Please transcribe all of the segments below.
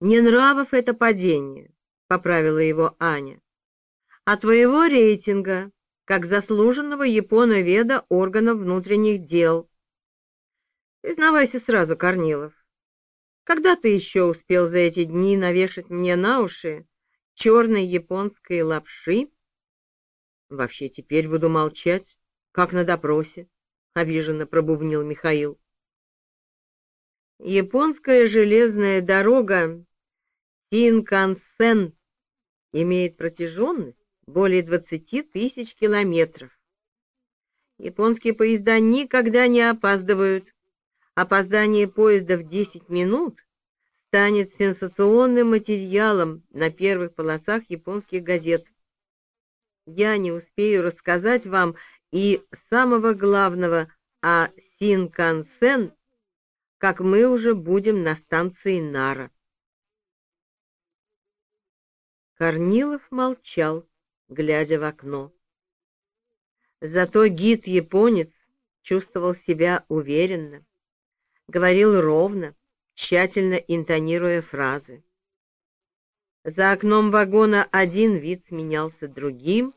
Не нравов это падение, — поправила его Аня, — а твоего рейтинга, как заслуженного японоведа органов внутренних дел. Признавайся сразу, Корнилов, когда ты еще успел за эти дни навешать мне на уши черной японской лапши? Вообще теперь буду молчать, как на допросе, — обиженно пробубнил Михаил. Японская железная дорога Синкансен имеет протяженность более 20 тысяч километров. Японские поезда никогда не опаздывают. Опоздание поезда в 10 минут станет сенсационным материалом на первых полосах японских газет. Я не успею рассказать вам и самого главного о Синкансен как мы уже будем на станции Нара. Корнилов молчал, глядя в окно. Зато гид-японец чувствовал себя уверенно, говорил ровно, тщательно интонируя фразы. За окном вагона один вид сменялся другим,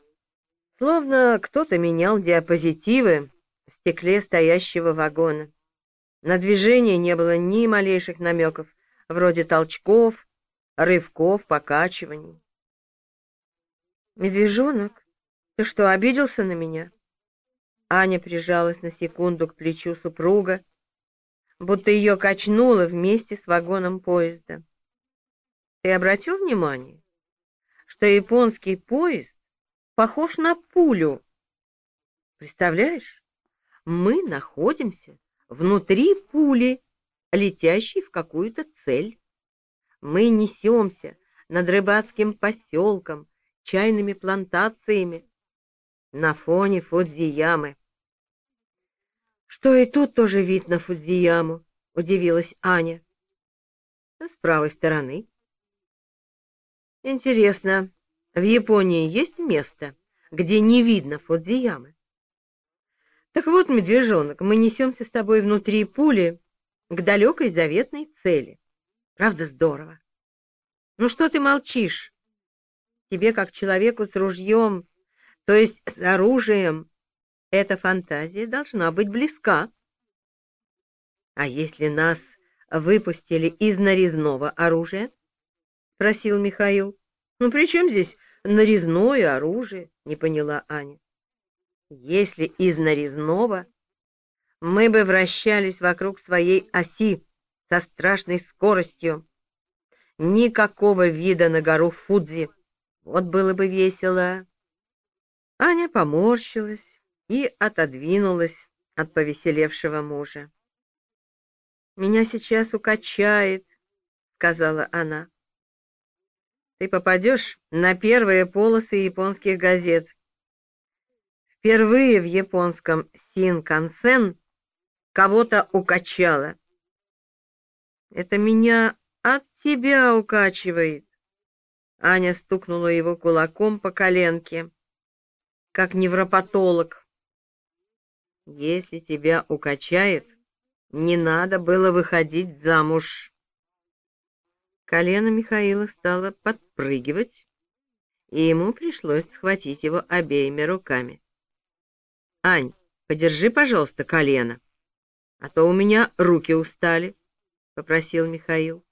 словно кто-то менял диапозитивы в стекле стоящего вагона. На движение не было ни малейших намеков, вроде толчков, рывков, покачиваний. «Медвежонок, ты что, обиделся на меня?» Аня прижалась на секунду к плечу супруга, будто ее качнуло вместе с вагоном поезда. «Ты обратил внимание, что японский поезд похож на пулю? Представляешь, мы находимся внутри пули, летящей в какую-то цель. Мы несемся над рыбацким поселком, чайными плантациями, на фоне Фудзиямы. «Что и тут тоже вид на Фудзияму?» — удивилась Аня. «С правой стороны». «Интересно, в Японии есть место, где не видно Фудзиямы?» Так вот, медвежонок, мы несемся с тобой внутри пули к далекой заветной цели. Правда, здорово. Ну что ты молчишь? Тебе, как человеку с ружьем, то есть с оружием, эта фантазия должна быть близка. А если нас выпустили из нарезного оружия? — спросил Михаил. — Ну при чем здесь нарезное оружие? — не поняла Аня. Если из нарезного, мы бы вращались вокруг своей оси со страшной скоростью. Никакого вида на гору Фудзи. Вот было бы весело. Аня поморщилась и отодвинулась от повеселевшего мужа. «Меня сейчас укачает», — сказала она. «Ты попадешь на первые полосы японских газет», Впервые в японском синкансен кого-то укачало. Это меня от тебя укачивает. Аня стукнула его кулаком по коленке, как невропатолог. Если тебя укачает, не надо было выходить замуж. Колено Михаила стало подпрыгивать, и ему пришлось схватить его обеими руками. Ань, подержи, пожалуйста, колено, а то у меня руки устали, — попросил Михаил.